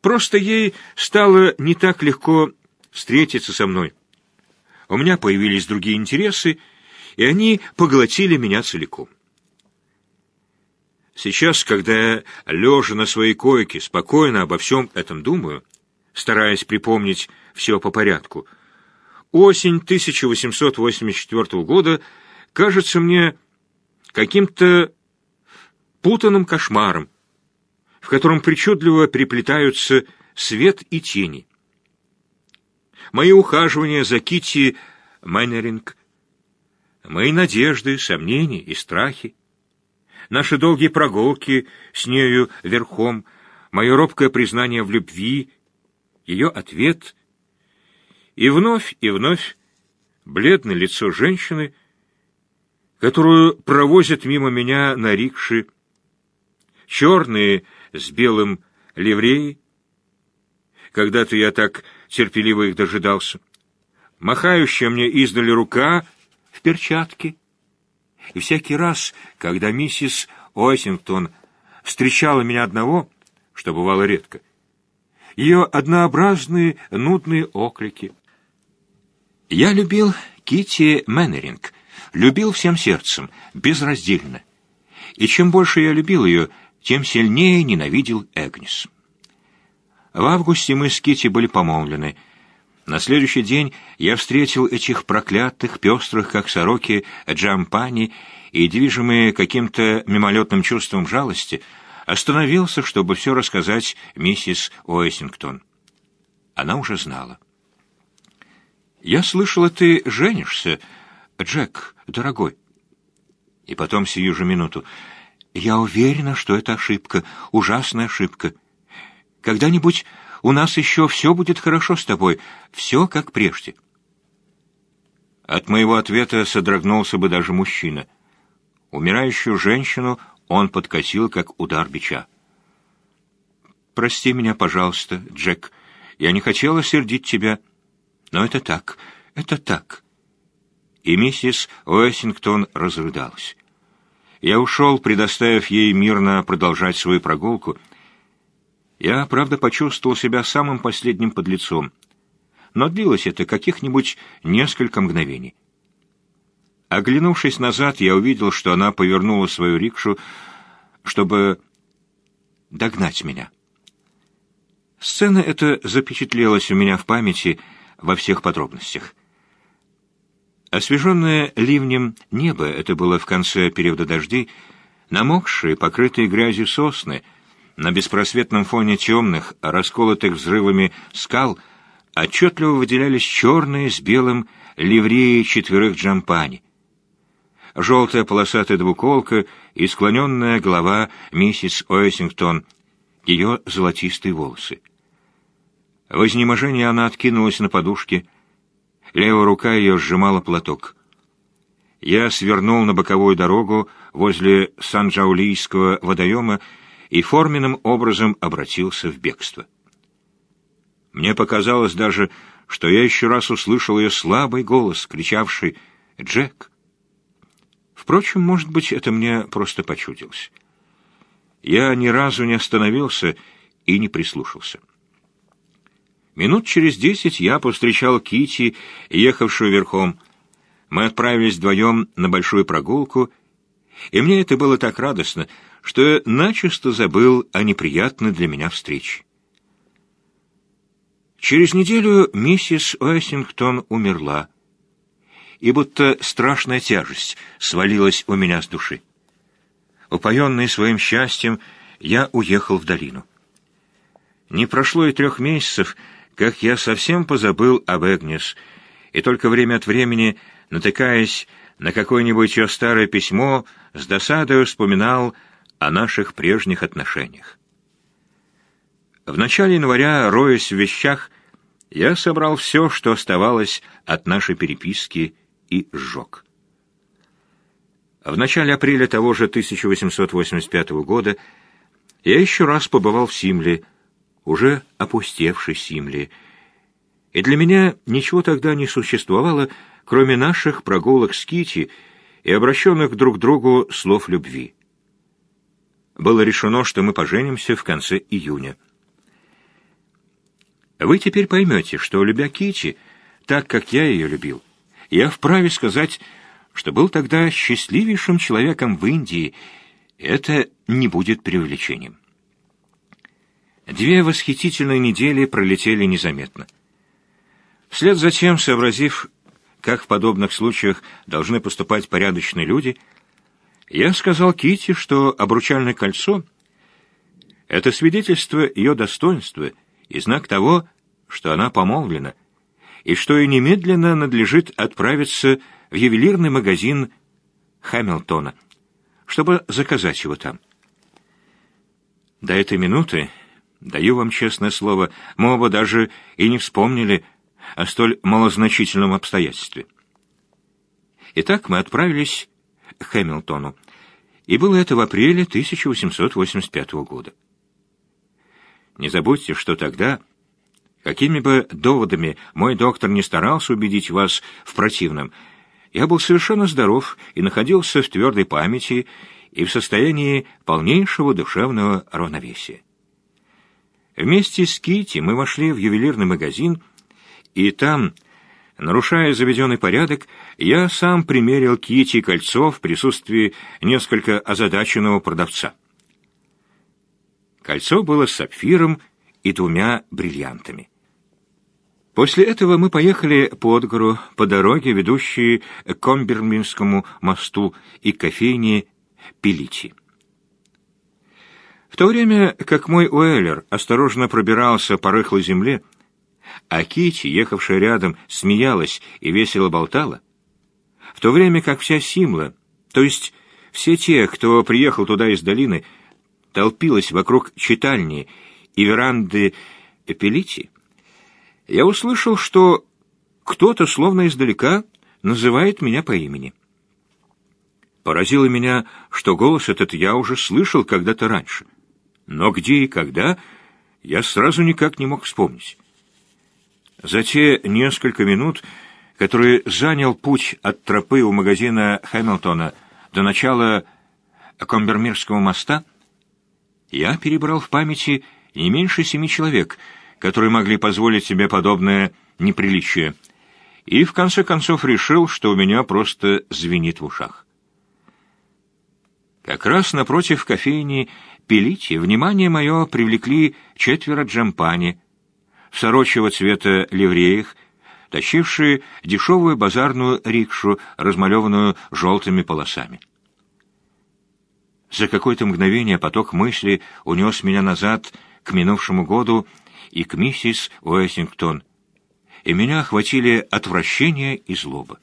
Просто ей стало не так легко встретиться со мной. У меня появились другие интересы, и они поглотили меня целиком. Сейчас, когда я, лежа на своей койке, спокойно обо всем этом думаю, стараясь припомнить все по порядку, осень 1884 года кажется мне каким-то путанным кошмаром, в котором причудливо переплетаются свет и тени. Мои ухаживания за Кити Майнеринг, мои надежды, сомнения и страхи, наши долгие прогулки с нею верхом, мое робкое признание в любви, ее ответ, и вновь и вновь бледное лицо женщины, которую провозят мимо меня на рикше, черные с белым ливреи. Когда-то я так терпеливо их дожидался. Махающая мне издали рука в перчатке. И всякий раз, когда миссис Уэссингтон встречала меня одного, что бывало редко, ее однообразные нудные оклики. Я любил Кити Мэннеринг, любил всем сердцем, безраздельно. И чем больше я любил ее, тем сильнее ненавидел Эгнис. В августе мы с Кити были помолвлены. На следующий день я встретил этих проклятых, пестрых, как сороки, джампани, и, движимые каким-то мимолетным чувством жалости, остановился, чтобы все рассказать миссис Уэссингтон. Она уже знала. «Я слышала, ты женишься, Джек, дорогой». И потом сию же минуту. Я уверена, что это ошибка, ужасная ошибка. Когда-нибудь у нас еще все будет хорошо с тобой, все как прежде. От моего ответа содрогнулся бы даже мужчина. Умирающую женщину он подкосил, как удар бича. «Прости меня, пожалуйста, Джек. Я не хотела сердить тебя. Но это так, это так». И миссис Уэссингтон разрыдалась. Я ушел, предоставив ей мирно продолжать свою прогулку. Я, правда, почувствовал себя самым последним подлецом, но длилось это каких-нибудь несколько мгновений. Оглянувшись назад, я увидел, что она повернула свою рикшу, чтобы догнать меня. Сцена эта запечатлелась у меня в памяти во всех подробностях. Освеженное ливнем небо, это было в конце периода дождей, намокшие, покрытые грязью сосны, на беспросветном фоне темных, расколотых взрывами скал, отчетливо выделялись черные с белым ливреи четверых джампани. Желтая полосатая двуколка и склоненная голова миссис Уэссингтон, ее золотистые волосы. В изнеможении она откинулась на подушке, Левая рука ее сжимала платок. Я свернул на боковую дорогу возле Сан-Джаулийского водоема и форменным образом обратился в бегство. Мне показалось даже, что я еще раз услышал ее слабый голос, кричавший «Джек!». Впрочем, может быть, это мне просто почудилось. Я ни разу не остановился и не прислушался. Минут через десять я повстречал Кити, ехавшую верхом. Мы отправились вдвоем на большую прогулку, и мне это было так радостно, что я начисто забыл о неприятной для меня встрече. Через неделю миссис Уэссингтон умерла, и будто страшная тяжесть свалилась у меня с души. Упоенный своим счастьем, я уехал в долину. Не прошло и трех месяцев, как я совсем позабыл об Эгнес, и только время от времени, натыкаясь на какое-нибудь ее старое письмо, с досадой вспоминал о наших прежних отношениях. В начале января, роясь в вещах, я собрал все, что оставалось от нашей переписки, и сжег. В начале апреля того же 1885 года я еще раз побывал в Симле, уже опустевшей Симли. И для меня ничего тогда не существовало, кроме наших прогулок с Кити и обращенных друг к другу слов любви. Было решено, что мы поженимся в конце июня. Вы теперь поймете, что, любя Кити, так, как я ее любил, я вправе сказать, что был тогда счастливейшим человеком в Индии, это не будет преувеличением. Две восхитительные недели пролетели незаметно. Вслед за тем, сообразив, как в подобных случаях должны поступать порядочные люди, я сказал Кити, что обручальное кольцо — это свидетельство ее достоинства и знак того, что она помолвлена, и что ей немедленно надлежит отправиться в ювелирный магазин Хамилтона, чтобы заказать его там. До этой минуты, даю вам честное слово, мы оба даже и не вспомнили о столь малозначительном обстоятельстве. Итак, мы отправились к Хэмилтону, и было это в апреле 1885 года. Не забудьте, что тогда, какими бы доводами мой доктор не старался убедить вас в противном, я был совершенно здоров и находился в твердой памяти и в состоянии полнейшего душевного равновесия. Вместе с Кити мы вошли в ювелирный магазин, и там, нарушая заведенный порядок, я сам примерил Кити кольцо в присутствии несколько озадаченного продавца. Кольцо было с сапфиром и двумя бриллиантами. После этого мы поехали под гору по дороге, ведущей к Комберминскому мосту и кофейне Пеличи. То время как мой Уэллер осторожно пробирался по рыхлой земле, а Кити, ехавшая рядом, смеялась и весело болтала, в то время как вся Симла, то есть все те, кто приехал туда из долины, толпилась вокруг читальни и веранды Пеличи, я услышал, что кто-то, словно издалека, называет меня по имени. Поразило меня, что голос этот я уже слышал когда-то раньше. Но где и когда, я сразу никак не мог вспомнить. За те несколько минут, которые занял путь от тропы у магазина Хэмилтона до начала Комбермирского моста, я перебрал в памяти не меньше семи человек — которые могли позволить себе подобное неприличие, и в конце концов решил, что у меня просто звенит в ушах. Как раз напротив кофейни Пелити внимание мое привлекли четверо джампани в сорочего цвета ливреях, тащившие дешевую базарную рикшу, размалеванную желтыми полосами. За какое-то мгновение поток мысли унес меня назад к минувшему году и к миссис Уэссингтон, и меня охватили отвращение и злоба.